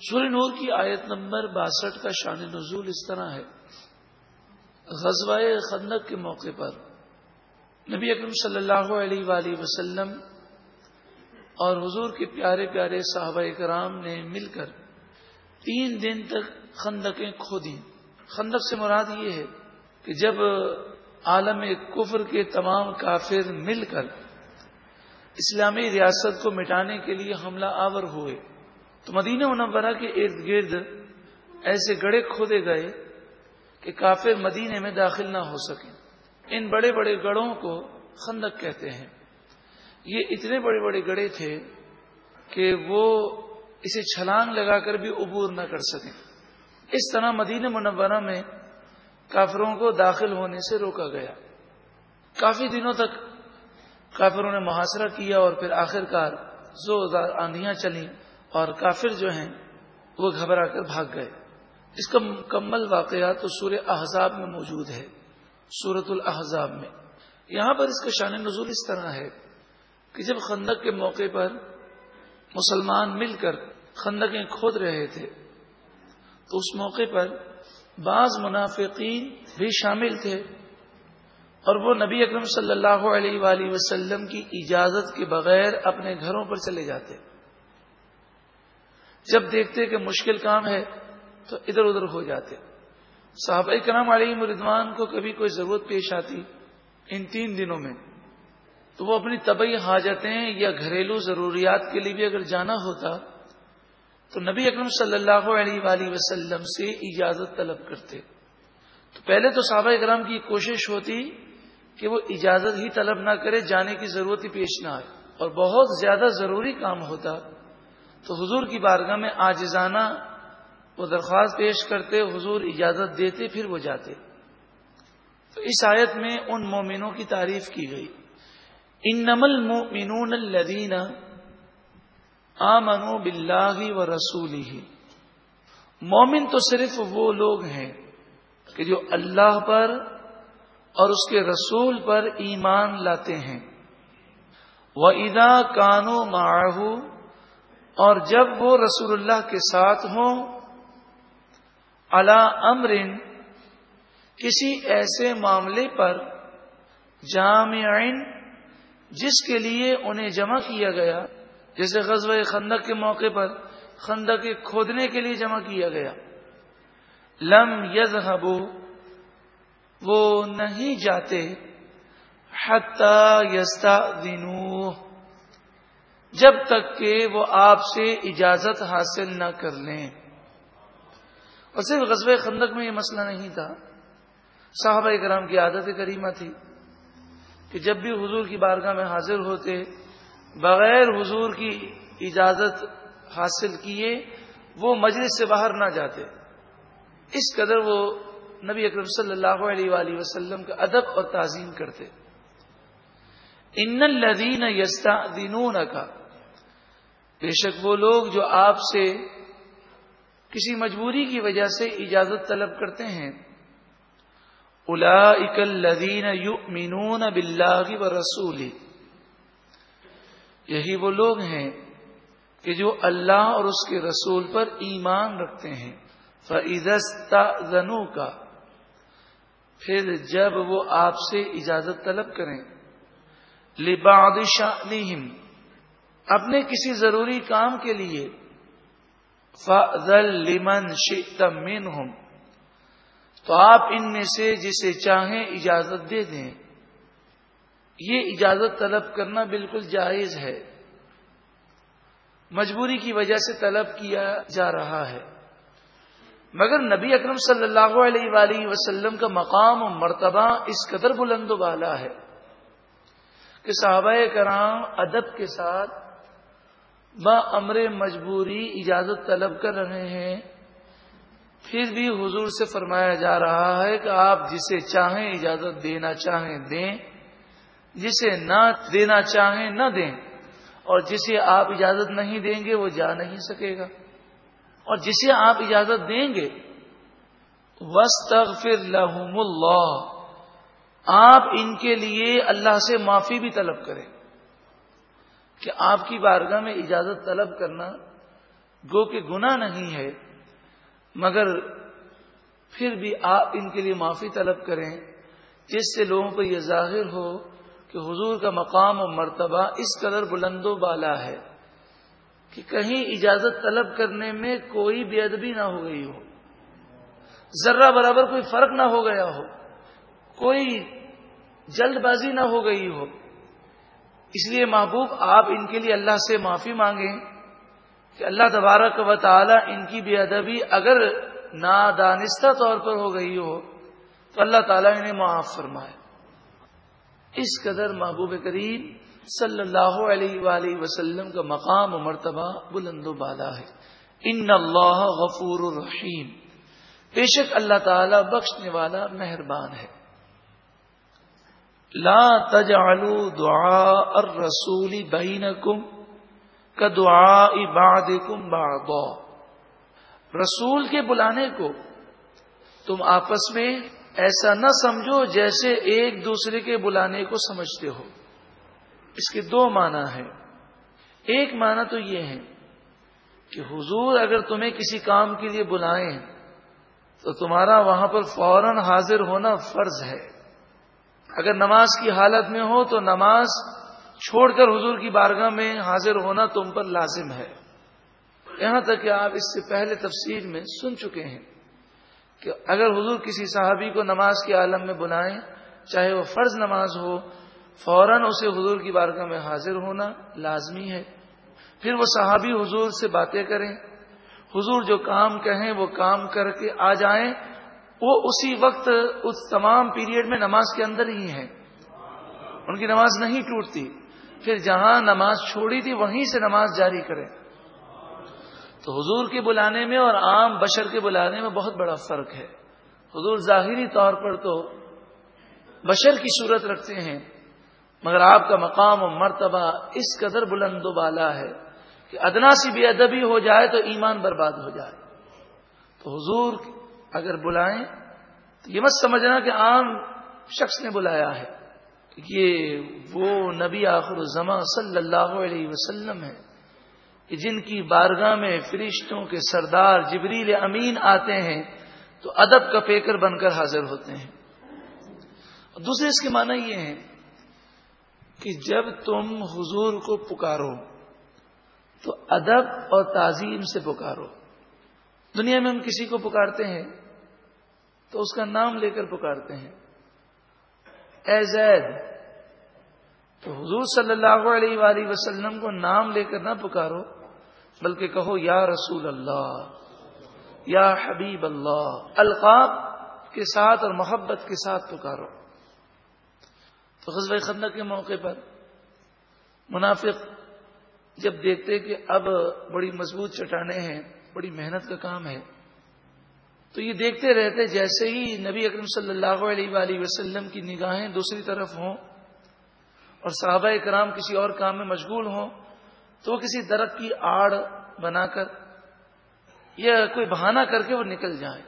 سورہ نور کی آیت نمبر باسٹھ کا شان نزول اس طرح ہے۔ غزوہ خندق کے موقع پر نبی اکرم صلی اللہ علیہ وآلہ وسلم اور حضور کے پیارے پیارے صحابہ کرام نے مل کر تین دن تک خندقیں کھو دی خندق سے مراد یہ ہے کہ جب عالم کفر کے تمام کافر مل کر اسلامی ریاست کو مٹانے کے لیے حملہ آور ہوئے تو مدینہ منورہ کے ارد گرد ایسے گڑے کھودے گئے کہ کافر مدینے میں داخل نہ ہو سکے ان بڑے بڑے گڑوں کو خندق کہتے ہیں۔ یہ اتنے بڑے بڑے گڑے تھے کہ وہ اسے چھلانگ لگا کر بھی عبور نہ کر سکیں۔ اس طرح مدینہ منورہ میں کافروں کو داخل ہونے سے روکا گیا۔ کافی دنوں تک کافروں نے محاصرہ کیا اور پھر آخر کار زوردار آندیاں چلیں۔ اور کافر جو ہیں، وہ گھبرا کر بھاگ گئے۔ اس کا مکمل واقعہ تو سورہ احزاب میں موجود ہے سورت الحضاب میں۔ یہاں پر اس کا شان نزول اس طرح ہے کہ جب خندق کے موقع پر مسلمان مل کر خندقیں کھود رہے تھے، تو اس موقع پر بعض منافقین بھی شامل تھے اور وہ نبی اکرم صلی اللہ علیہ وآلہ وسلم کی اجازت کے بغیر اپنے گھروں پر چلے جاتے۔ جب دیکھتے کہ مشکل کام ہے تو ادھر ادھر ہو جاتے صحابہ کرام علیہ مردوان کو کبھی کوئی ضرورت پیش آتی ان تین دنوں میں۔ تو وہ اپنی طبی حاجتیں یا گھریلو ضروریات کے لیے بھی اگر جانا ہوتا تو نبی اکرم صلی اللہ علیہ وآلہ وسلم سے اجازت طلب کرتے۔ تو پہلے تو صحابہ کرام کی کوشش ہوتی کہ وہ اجازت ہی طلب نہ کرے، جانے کی ضرورت ہی پیش نہ آئے۔ اور بہت زیادہ ضروری کام ہوتا تو حضور کی بارگاہ میں آجزانہ وہ درخواست پیش کرتے، حضور اجازت دیتے، پھر وہ جاتے۔ تو اس آیت میں ان مومنوں کی تعریف کی گئی۔ ان نمل مومنون الدین آ منو بلّہ و رسول ہی مومن تو صرف وہ لوگ ہیں کہ جو اللہ پر اور اس کے رسول پر ایمان لاتے ہیں۔ وہ ادا کانو ماہو اور جب وہ رسول اللہ کے ساتھ ہوں اللہ امر کسی ایسے معاملے پر جامعین جس کے لیے انہیں جمع کیا گیا، جیسے غزوہ خندق کے موقع پر، خندق کے کھودنے کے لیے جمع کیا گیا۔ لم یز وہ نہیں جاتے، حتی یستا جب تک کہ وہ آپ سے اجازت حاصل نہ کر لیں۔ اور صرف غزب خندق میں یہ مسئلہ نہیں تھا۔ صحابہ کرام کی عادت کریمہ تھی کہ جب بھی حضور کی بارگاہ میں حاضر ہوتے، بغیر حضور کی اجازت حاصل کیے، وہ مجلس سے باہر نہ جاتے۔ اس قدر وہ نبی اکرم صلی اللہ علیہ وآلہ وسلم کا ادب اور تعظیم کرتے۔ ان الدین یستا دینون کا بے شک وہ لوگ جو آپ سے کسی مجبوری کی وجہ سے اجازت طلب کرتے ہیں الا اکل لدین یو مینون و یہی وہ لوگ ہیں کہ جو اللہ اور اس کے رسول پر ایمان رکھتے ہیں۔ فعزتا زنو کا پھر جب وہ آپ سے اجازت طلب کریں۔ لباد شاہم اپنے کسی ضروری کام کے لیے فضل لمن شمن ہوں تو آپ ان میں سے جسے چاہیں اجازت دے دیں۔ یہ اجازت طلب کرنا بالکل جائز ہے۔ مجبوری کی وجہ سے طلب کیا جا رہا ہے۔ مگر نبی اکرم صلی اللہ علیہ وآلہ وسلم کا مقام و مرتبہ اس قدر بلند و بالا ہے کہ صحابہ کرام ادب کے ساتھ با امر مجبوری اجازت طلب کر رہے ہیں۔ پھر بھی حضور سے فرمایا جا رہا ہے کہ آپ جسے چاہیں اجازت دینا چاہیں دیں، جسے نہ دینا چاہیں نہ دیں۔ اور جسے آپ اجازت نہیں دیں گے، وہ جا نہیں سکے گا۔ اور جسے آپ اجازت دیں گے وسطر لہم اللہ آپ ان کے لیے اللہ سے معافی بھی طلب کریں۔ کہ آپ کی بارگاہ میں اجازت طلب کرنا گو کہ گنا نہیں ہے، مگر پھر بھی آپ ان کے لیے معافی طلب کریں جس سے لوگوں کو یہ ظاہر ہو کہ حضور کا مقام و مرتبہ اس قدر بلند و بالا ہے کہ کہیں اجازت طلب کرنے میں کوئی بے ادبی نہ ہو گئی ہو، ذرہ برابر کوئی فرق نہ ہو گیا ہو، کوئی جلد بازی نہ ہو گئی ہو۔ اس لیے محبوب، آپ ان کے لیے اللہ سے معافی مانگیں کہ اللہ تبارک و تعالی ان کی بے ادبی اگر نادانستہ طور پر ہو گئی ہو، تو اللہ تعالیٰ انہیں معاف فرمائے۔ اس قدر محبوب کریم صلی اللہ علیہ وآلہ وسلم کا مقام و مرتبہ بلند و بالا ہے۔ ان اللہ غفور الرحیم۔ بے شک اللہ تعالی بخشنے والا مہربان ہے۔ لا تجعلوا دعاء الرسول بینکم کدعاء بعدکم بعضا۔ رسول کے بلانے کو تم آپس میں ایسا نہ سمجھو جیسے ایک دوسرے کے بلانے کو سمجھتے ہو۔ اس کے دو معنی ہیں۔ ایک معنی تو یہ ہے کہ حضور اگر تمہیں کسی کام کے لیے بلائیں تو تمہارا وہاں پر فوراً حاضر ہونا فرض ہے۔ اگر نماز کی حالت میں ہو تو نماز چھوڑ کر حضور کی بارگاہ میں حاضر ہونا تم پر لازم ہے۔ یہاں تک کہ آپ اس سے پہلے تفصیل میں سن چکے ہیں کہ اگر حضور کسی صحابی کو نماز کے عالم میں بلائیں، چاہے وہ فرض نماز ہو، فوراً اسے حضور کی بارگاہ میں حاضر ہونا لازمی ہے۔ پھر وہ صحابی حضور سے باتیں کریں۔ حضور جو کام کہیں وہ کام کر کے آ جائیں۔ وہ اسی وقت اس تمام پیریڈ میں نماز کے اندر ہی ہیں۔ ان کی نماز نہیں ٹوٹتی۔ پھر جہاں نماز چھوڑی تھی، وہیں سے نماز جاری کریں۔ تو حضور کے بلانے میں اور عام بشر کے بلانے میں بہت بڑا فرق ہے۔ حضور ظاہری طور پر تو بشر کی صورت رکھتے ہیں، مگر آپ کا مقام و مرتبہ اس قدر بلند و بالا ہے کہ ادنا سی بے ادبی ہو جائے تو ایمان برباد ہو جائے۔ تو حضور اگر بلائیں تو یہ مت سمجھنا کہ عام شخص نے بلایا ہے۔ یہ وہ نبی آخر الزما صلی اللہ علیہ وسلم ہے کہ جن کی بارگاہ میں فرشتوں کے سردار جبریل امین آتے ہیں تو ادب کا پیکر بن کر حاضر ہوتے ہیں۔ اور دوسرے اس کے معنی یہ ہے کہ جب تم حضور کو پکارو تو ادب اور تعظیم سے پکارو۔ دنیا میں ہم کسی کو پکارتے ہیں تو اس کا نام لے کر پکارتے ہیں۔ اے زید، تو حضور صلی اللہ علیہ وآلہ وسلم کو نام لے کر نہ پکارو، بلکہ کہو، یا رسول اللہ، یا حبیب اللہ، القاب کے ساتھ اور محبت کے ساتھ پکارو۔ تو غزب خندہ کے موقع پر منافق جب دیکھتے کہ اب بڑی مضبوط چٹانیں ہیں بڑی محنت کا کام ہے۔ تو یہ دیکھتے رہتے جیسے ہی نبی اکرم صلی اللہ علیہ وآلہ وسلم کی نگاہیں دوسری طرف ہوں اور صحابہ کرام کسی اور کام میں مشغول ہوں تو وہ کسی درخت کی آڑ بنا کر یا کوئی بہانہ کر کے وہ نکل جائیں۔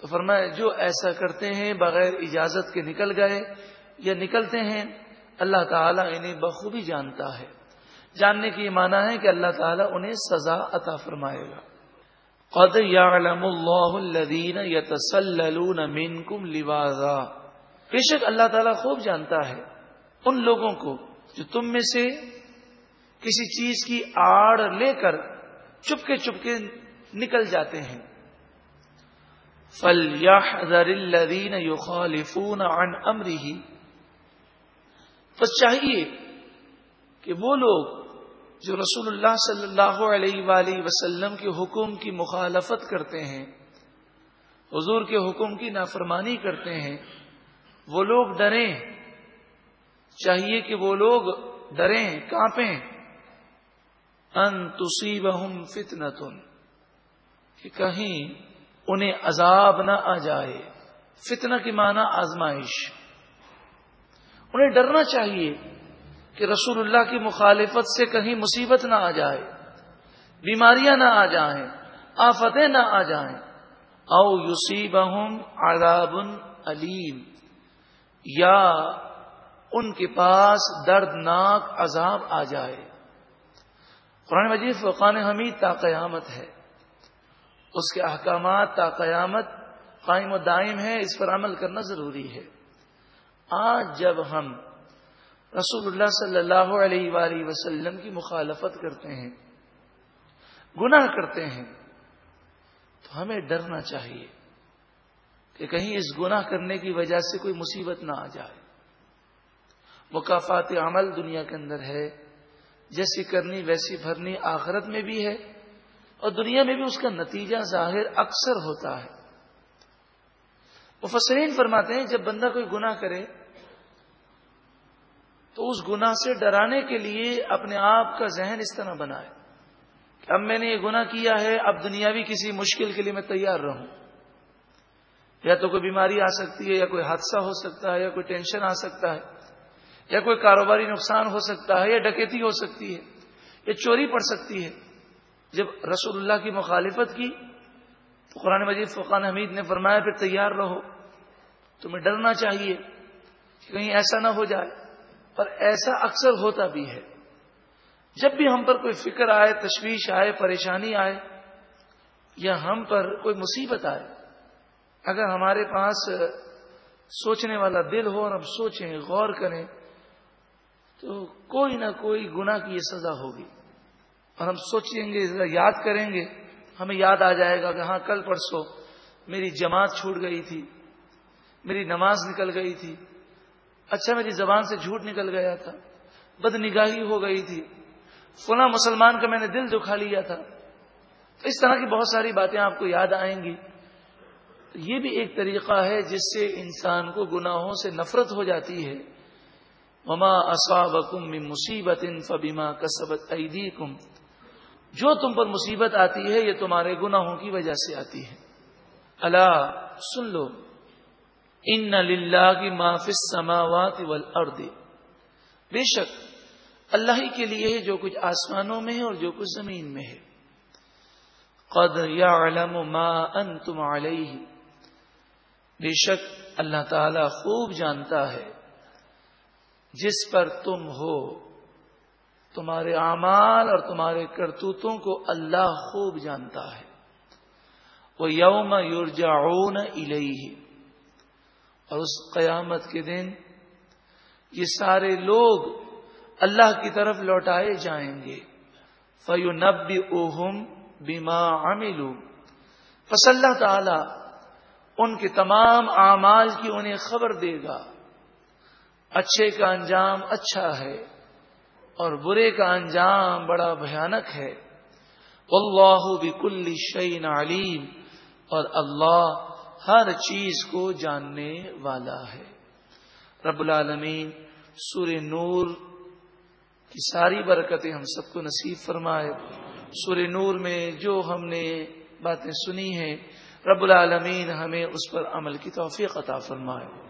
تو فرمایا، جو ایسا کرتے ہیں بغیر اجازت کے نکل گئے یا نکلتے ہیں، اللہ تعالیٰ انہیں بخوبی جانتا ہے۔ جاننے کی یہ معنی ہے کہ اللہ تعالیٰ انہیں سزا عطا فرمائے گا۔ قد يعلم اللہ الذین یتسللون منکم لواذا۔ بے شک اللہ تعالیٰ خوب جانتا ہے ان لوگوں کو جو تم میں سے کسی چیز کی آڑ لے کر چپکے چپکے نکل جاتے ہیں۔ فل یا الذین یخالفون عن امره بس چاہیے کہ وہ لوگ جو رسول اللہ صلی اللہ علیہ وآلہ وسلم کے حکم کی مخالفت کرتے ہیں، حضور کے حکم کی نافرمانی کرتے ہیں، وہ لوگ ڈریں۔ چاہیے کہ وہ لوگ ڈریں، کانپیں۔ ان تصیبہم فتنتن، کہ کہیں انہیں عذاب نہ آ جائے۔ فتنہ کی معنی آزمائش۔ انہیں ڈرنا چاہیے۔ کہ رسول اللہ کی مخالفت سے کہیں مصیبت نہ آ جائے، بیماریاں نہ آ جائیں، آفتیں نہ آ جائیں۔ او یوسیبہم عذاب علیم یا ان کے پاس دردناک عذاب آ جائے۔ قرآن مجید فقان حمید تا قیامت ہے۔ اس کے احکامات تا قیامت قائم و دائم ہے اس پر عمل کرنا ضروری ہے۔ آج جب ہم رسول اللہ صلی اللہ علیہ وآلہ وسلم کی مخالفت کرتے ہیں، گناہ کرتے ہیں، تو ہمیں ڈرنا چاہیے کہ کہیں اس گناہ کرنے کی وجہ سے کوئی مصیبت نہ آ جائے۔ مقافات عمل دنیا کے اندر ہے، جیسی کرنی ویسی بھرنی آخرت میں بھی ہے، اور دنیا میں بھی اس کا نتیجہ ظاہر اکثر ہوتا ہے۔ مفسرین فرماتے ہیں، جب بندہ کوئی گناہ کرے تو اس گناہ سے ڈرانے کے لیے اپنے آپ کا ذہن اس طرح بنائے کہ اب میں نے یہ گناہ کیا ہے، اب دنیاوی کسی مشکل کے لیے میں تیار رہوں۔ یا تو کوئی بیماری آ سکتی ہے، یا کوئی حادثہ ہو سکتا ہے، یا کوئی ٹینشن آ سکتا ہے، یا کوئی کاروباری نقصان ہو سکتا ہے، یا ڈکیتی ہو سکتی ہے، یا چوری پڑ سکتی ہے۔ جب رسول اللہ کی مخالفت کی، تو قرآن مجید فقان حمید نے فرمایا، پھر تیار رہو۔ تمہیں ڈرنا چاہیے کہ کہیں ایسا نہ ہو جائے۔ پر ایسا اکثر ہوتا بھی ہے۔ جب بھی ہم پر کوئی فکر آئے، تشویش آئے، پریشانی آئے، یا ہم پر کوئی مصیبت آئے، اگر ہمارے پاس سوچنے والا دل ہو اور ہم سوچیں، غور کریں، تو کوئی نہ کوئی گنا کی یہ سزا ہوگی۔ اور ہم سوچیں گے یاد کریں گے، ہمیں یاد آ جائے گا کہ ہاں کل پرسوں میری جماعت چھوٹ گئی تھی، میری نماز نکل گئی تھی اچھا میری زبان سے جھوٹ نکل گیا تھا بد نگاہی ہو گئی تھی۔ فلاں مسلمان کا میں نے دل دکھا لیا تھا۔ اس طرح کی بہت ساری باتیں آپ کو یاد آئیں گی۔ یہ بھی ایک طریقہ ہے جس سے انسان کو گناہوں سے نفرت ہو جاتی ہے۔ مما اصابکم من مصیبت فبیما کسبت ایدیکم جو تم پر مصیبت آتی ہے، یہ تمہارے گناہوں کی وجہ سے آتی ہے۔ اللہ سن لو۔ ان للہ کی معافی سماوات والارض بے شک، اللہ ہی کے لیے جو کچھ آسمانوں میں ہے اور جو کچھ زمین میں ہے۔ قد یعلم ما انتم علیہ بے شک، اللہ تعالی خوب جانتا ہے۔ جس پر تم ہو، تمہارے اعمال اور تمہارے کرتوتوں کو اللہ خوب جانتا ہے۔ وہ یوم یورجاؤن الہی اور اس قیامت کے دن یہ سارے لوگ اللہ کی طرف لوٹائے جائیں گے۔ فیو نب اوہم بیما عملو پس اللہ تعالی ان کے تمام اعمال کی انہیں خبر دے گا۔ اچھے کا انجام اچھا ہے اور برے کا انجام بڑا بھیانک ہے۔ اللہ بکل شعین علیم اور اللہ ہر چیز کو جاننے والا ہے۔ رب العالمین سور نور کی ساری برکتیں ہم سب کو نصیب فرمائے۔ سور نور میں جو ہم نے باتیں سنی ہیں، رب العالمین ہمیں اس پر عمل کی توفیق عطا فرمائے۔